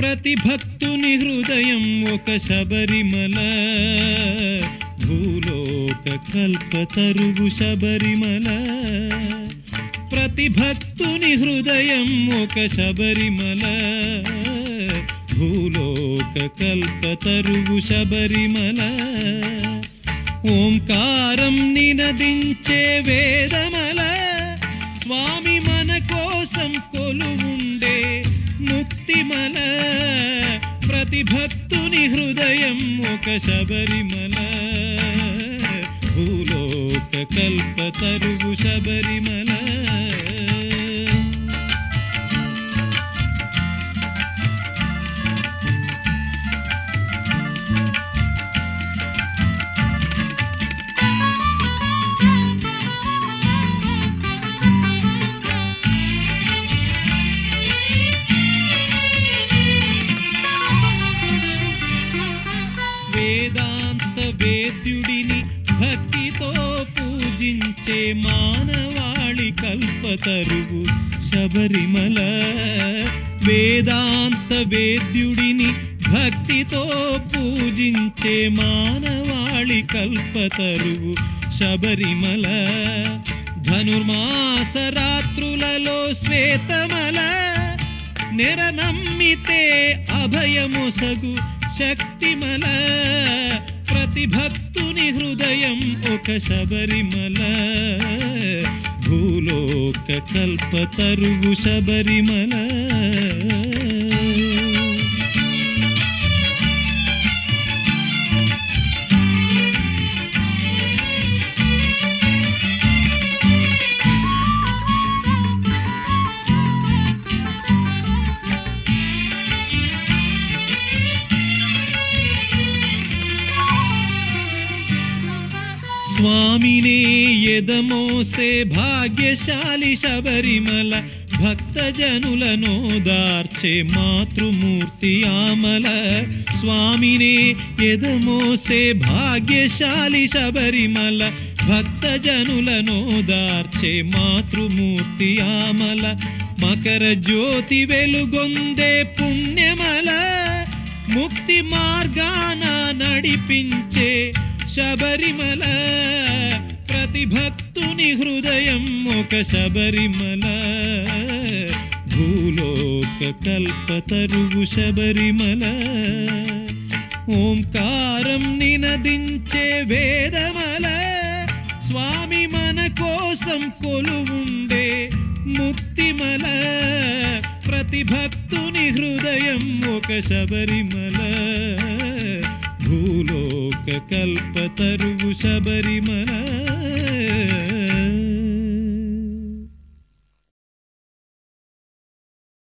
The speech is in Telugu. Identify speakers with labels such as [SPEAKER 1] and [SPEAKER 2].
[SPEAKER 1] ప్రతి భక్తుని హృదయం ఒక శబరిమల. భూలోక కల్పతరువు శబరిమల. ప్రతి భక్తుని హృదయం ఒక శబరిమల. భూలోక కల్పతరువు శబరిమల. ఓంకారం నినదించే వేదమల. స్వామి మన కోసం శబరిమల భూలోక కల్పతరువు శబరిమల వేదాంత వేద్యుడిని భక్తితో పూజించే మానవాళి కల్పతరువు శబరిమల. వేదాంత వేద్యుడిని భక్తితో పూజించే మానవాళి కల్పతరువు శబరిమల. ధనుర్మాస రాత్రులలో శ్వేతమల నిరనమ్మితే అభయమొసగు శక్తిమల ప్రతి భక్తుని హృదయం ఒక శబరిమల. భూలోక కల్పతరువు శబరిమల. స్వామినే ఎదమోసే భాగ్యశాలి శబరిమల భక్తజనులను దార్చే మాతృమూర్తి ఆమల. స్వామినే ఎదమోసే భాగ్యశాలి శబరిమల భక్తజనులను దార్చే మాతృమూర్తి ఆమల. మకర జ్యోతి వెలుగొందే పుణ్యమల ముక్తి మార్గాన నడిపించే శబరిమల. ప్రతి భక్తుని హృదయం ఒక శబరిమల. భూలోక కల్పతరువు శబరిమల. ఓంకారం నినదించే వేదమల. స్వామి మన కోసం కొలువుండే ముక్తిమల. ప్రతి భక్తుని హృదయం ఒక శబరిమల. భూలో భూలోక కల్పతరువు శబరిమల